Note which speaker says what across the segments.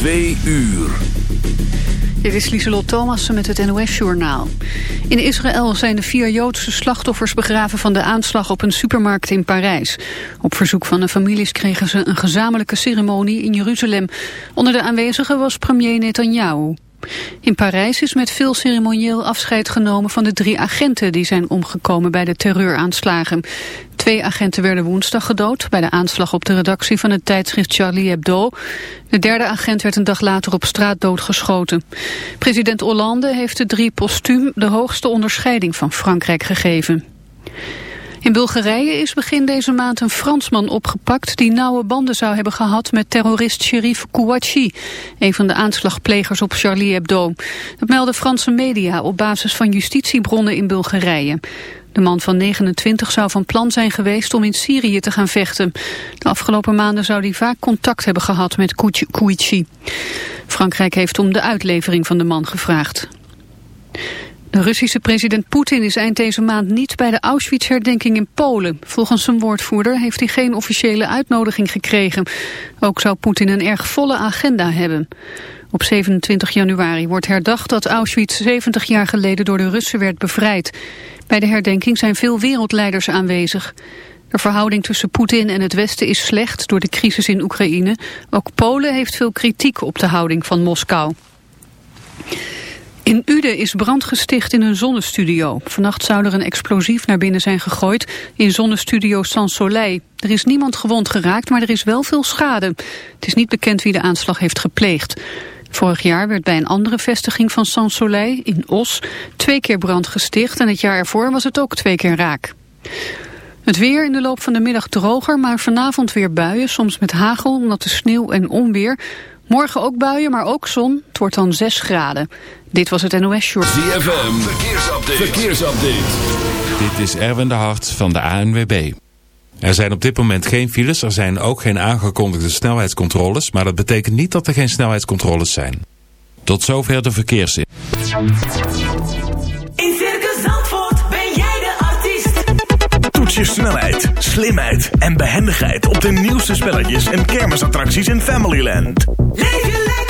Speaker 1: Twee uur.
Speaker 2: Dit is Lieselot Thomassen met het NOS-journaal. In Israël zijn de vier Joodse slachtoffers begraven van de aanslag op een supermarkt in Parijs. Op verzoek van de families kregen ze een gezamenlijke ceremonie in Jeruzalem. Onder de aanwezigen was premier Netanyahu. In Parijs is met veel ceremonieel afscheid genomen van de drie agenten die zijn omgekomen bij de terreuraanslagen. Twee agenten werden woensdag gedood bij de aanslag op de redactie van het tijdschrift Charlie Hebdo. De derde agent werd een dag later op straat doodgeschoten. President Hollande heeft de drie postuum de hoogste onderscheiding van Frankrijk gegeven. In Bulgarije is begin deze maand een Fransman opgepakt... die nauwe banden zou hebben gehad met terrorist Sherif Kouachi... een van de aanslagplegers op Charlie Hebdo. Dat melden Franse media op basis van justitiebronnen in Bulgarije. De man van 29 zou van plan zijn geweest om in Syrië te gaan vechten. De afgelopen maanden zou hij vaak contact hebben gehad met Kouachi. Frankrijk heeft om de uitlevering van de man gevraagd. De Russische president Poetin is eind deze maand niet bij de Auschwitz-herdenking in Polen. Volgens zijn woordvoerder heeft hij geen officiële uitnodiging gekregen. Ook zou Poetin een erg volle agenda hebben. Op 27 januari wordt herdacht dat Auschwitz 70 jaar geleden door de Russen werd bevrijd. Bij de herdenking zijn veel wereldleiders aanwezig. De verhouding tussen Poetin en het Westen is slecht door de crisis in Oekraïne. Ook Polen heeft veel kritiek op de houding van Moskou. In Uden is brand gesticht in een zonnestudio. Vannacht zou er een explosief naar binnen zijn gegooid in zonnestudio Sans Soleil. Er is niemand gewond geraakt, maar er is wel veel schade. Het is niet bekend wie de aanslag heeft gepleegd. Vorig jaar werd bij een andere vestiging van Sans Soleil in Os twee keer brand gesticht en het jaar ervoor was het ook twee keer raak. Het weer in de loop van de middag droger, maar vanavond weer buien, soms met hagel, omdat de sneeuw en onweer. Morgen ook buien, maar ook zon. Het wordt dan 6 graden. Dit was het NOS Short.
Speaker 1: ZFM, verkeersupdate. verkeersupdate.
Speaker 3: Dit is Erwin de Hart van de ANWB. Er zijn op dit moment geen files, er zijn ook geen aangekondigde snelheidscontroles, maar dat betekent niet dat er geen snelheidscontroles zijn. Tot zover de verkeersin.
Speaker 4: In Circus Zandvoort ben jij de artiest.
Speaker 5: Toets je snelheid, slimheid en behendigheid op de nieuwste spelletjes en kermisattracties in Familyland.
Speaker 4: Leef je lekker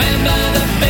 Speaker 6: remember the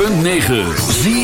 Speaker 7: 106.9 Zie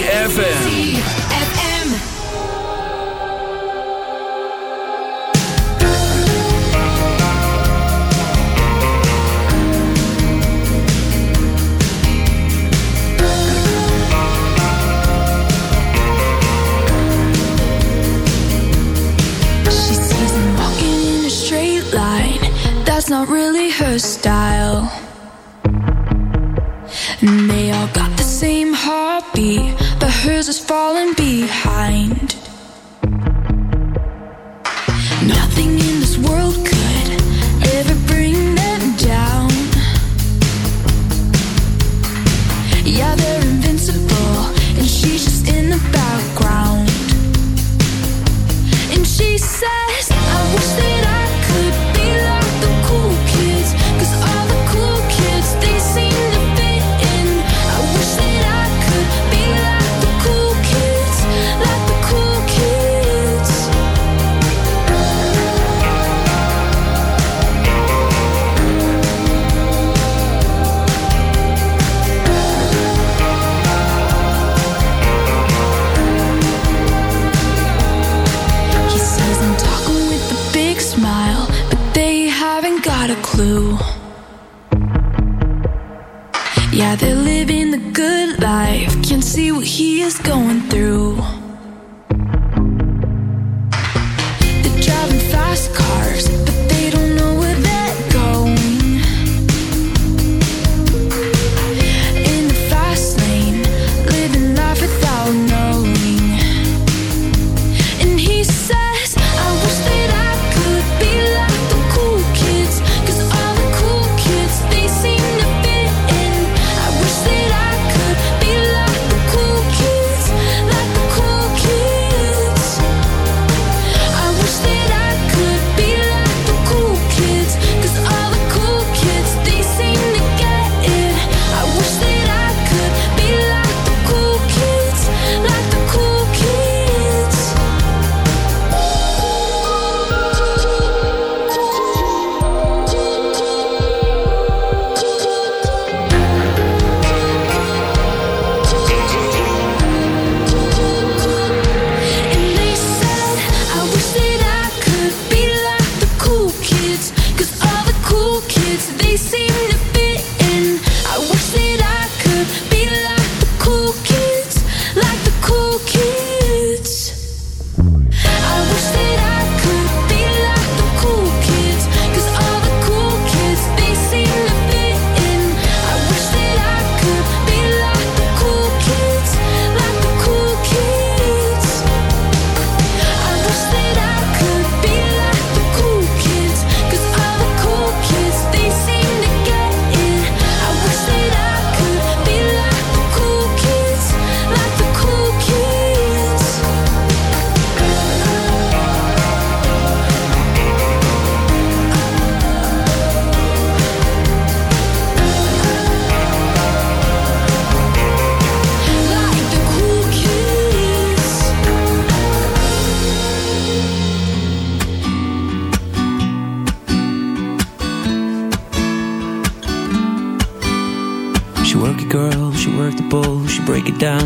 Speaker 7: kids. 'Cause all the cool kids, they seem to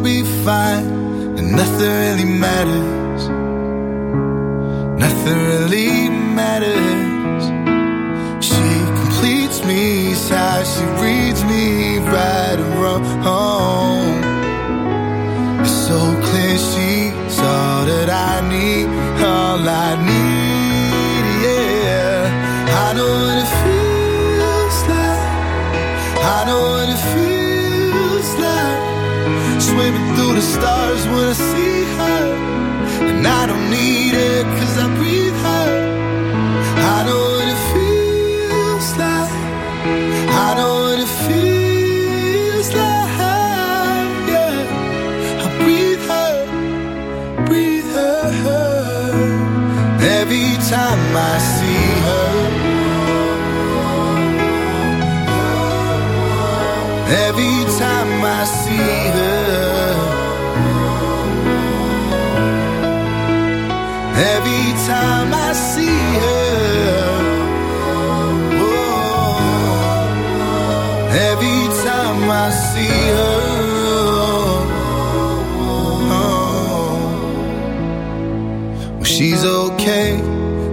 Speaker 8: I'll be fine. And nothing really matters. Nothing really matters. She completes me, it's how she reads me right and wrong. It's so clear she's all that I need, all I need, yeah. I know time I see her. Every time I see her. Every time I see her. Oh, every time I see her, oh, oh, she's okay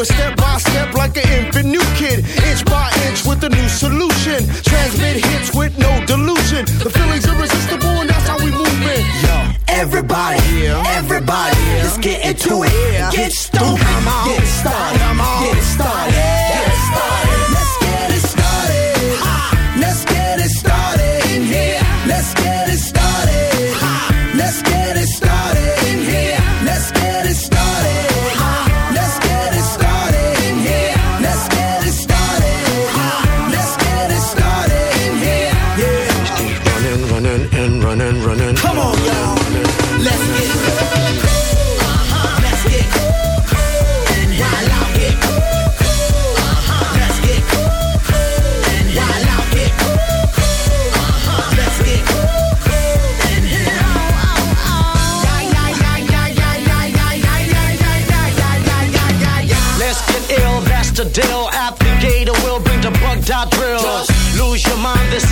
Speaker 9: it
Speaker 10: step by step like an infant new kid, inch by inch with a new solution. Transmit hits with no delusion. The feeling's irresistible, and that's how we move it. Yo,
Speaker 11: everybody, everybody, yeah. let's get into it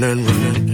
Speaker 11: running, running.